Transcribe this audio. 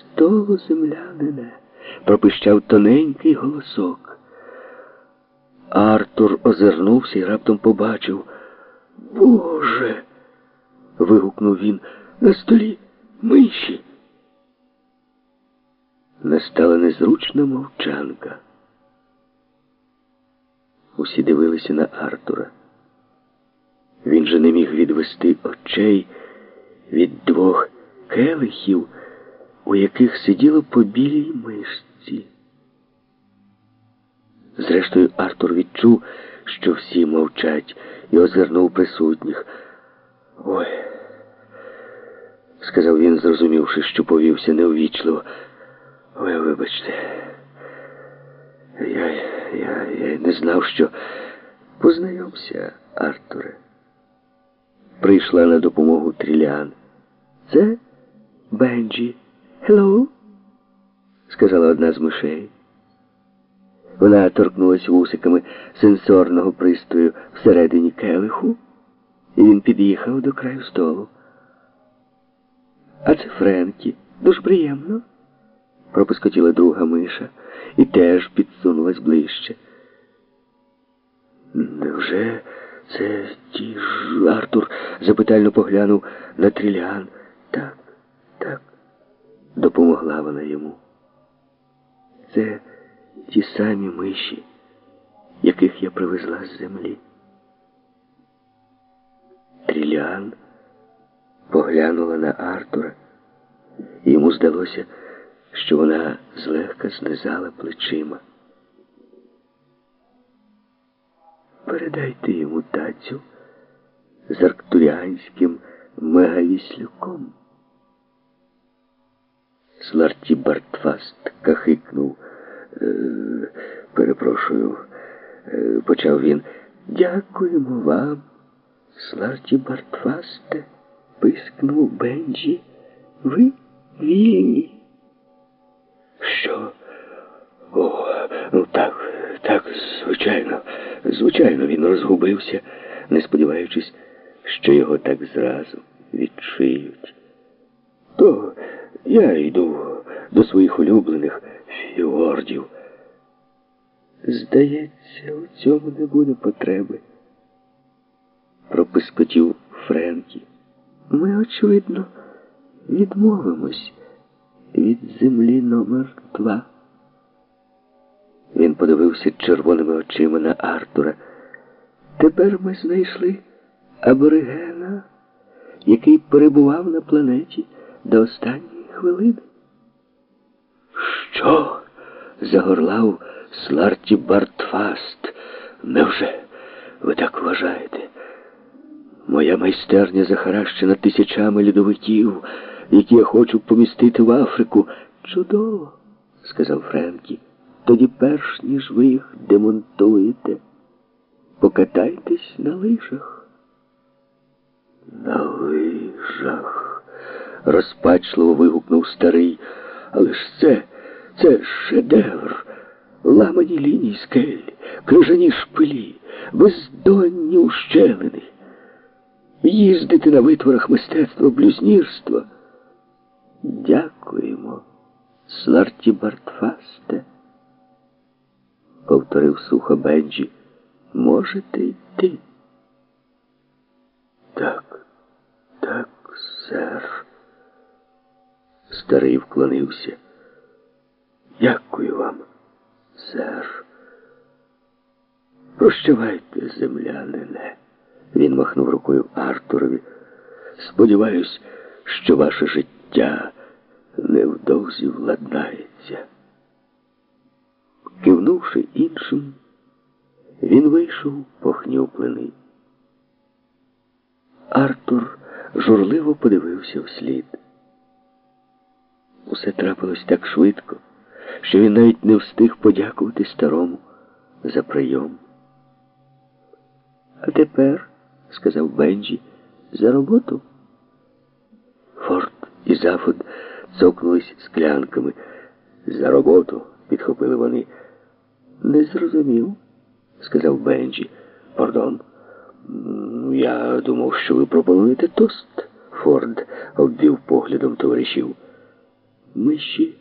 столу, землянине, пропищав тоненький голосок. Артур озирнувся і раптом побачив. Боже. вигукнув він. На столі миші. Настала незручна мовчанка. Усі дивилися на Артура. Він же не міг відвести очей від двох келихів, у яких сиділо по білій мишці. Зрештою, Артур відчув, що всі мовчать, і озирнув присутніх. Ой, сказав він, зрозумівши, що повівся неввічливо. Ой, вибачте, я, я, я не знав, що познайомся, Артуре. Прийшла на допомогу Трілян. Це Бенджі. Hello, сказала одна з мишей. Вона торкнулася вусиками сенсорного пристрою всередині келиху, і він під'їхав до краю столу. А це Френкі. Дуже приємно. Пропискотіла друга миша і теж підсунулась ближче. Невже це ті ж Артур запитально поглянув на трілян? Так, так, допомогла вона йому. Це ті самі миші, яких я привезла з землі. Тріліан поглянула на Артура, і йому здалося, що вона злегка знизала плечима. Передайте йому тацю з арктуріанським мегавіслюком. Сларті Бартфаст кахикнув. Е, перепрошую, е, почав він. Дякуємо вам, Сларті Бартфасте, пискнув Бенджі. Ви вільні. Що? О, ну так, так, звичайно, звичайно, він розгубився, не сподіваючись, що його так зразу відшиють. То я йду до своїх улюблених фіордів. Здається, у цьому не буде потреби. Пропискотів Френкі. Ми, очевидно, відмовимось від землі номер два. Він подивився червоними очима на Артура. Тепер ми знайшли аборигена, який перебував на планеті до останньої хвилини. Що? загорлав Сларті Бартфаст. Невже ви так вважаєте? Моя майстерня захаращена тисячами льодовиків, які я хочу помістити в Африку. Чудово, сказав Френкі. Тоді, перш ніж ви їх демонтуєте, покатайтесь на лижах. На лижах, розпачливо вигукнув старий. Але ж це, це шедевр. Ламані лінії скель, крижані шпилі, бездонні ущелини. Їздити на витворах мистецтва блюзнірство. Дякуємо, Сларті Бартфасте, повторив сухо Бенджі. Можете йти. Так, сер. Старий вклонився. Дякую вам, сер. Прощавайте, землянине. Він махнув рукою Артурові. Сподіваюсь, що ваше життя невдовзі владнається. Кивнувши іншим, він вийшов похнюплений. Артур журливо подивився вслід. Усе трапилось так швидко, що він навіть не встиг подякувати старому за прийом. А тепер, сказав Бенджі, за роботу. Форд і Зафод цокнулись склянками. За роботу, підхопили вони. Не зрозумів, сказав Бенджі. Пардон. Я думав, що ви пропонуєте тост. Форд обвів поглядом товаришів. Миші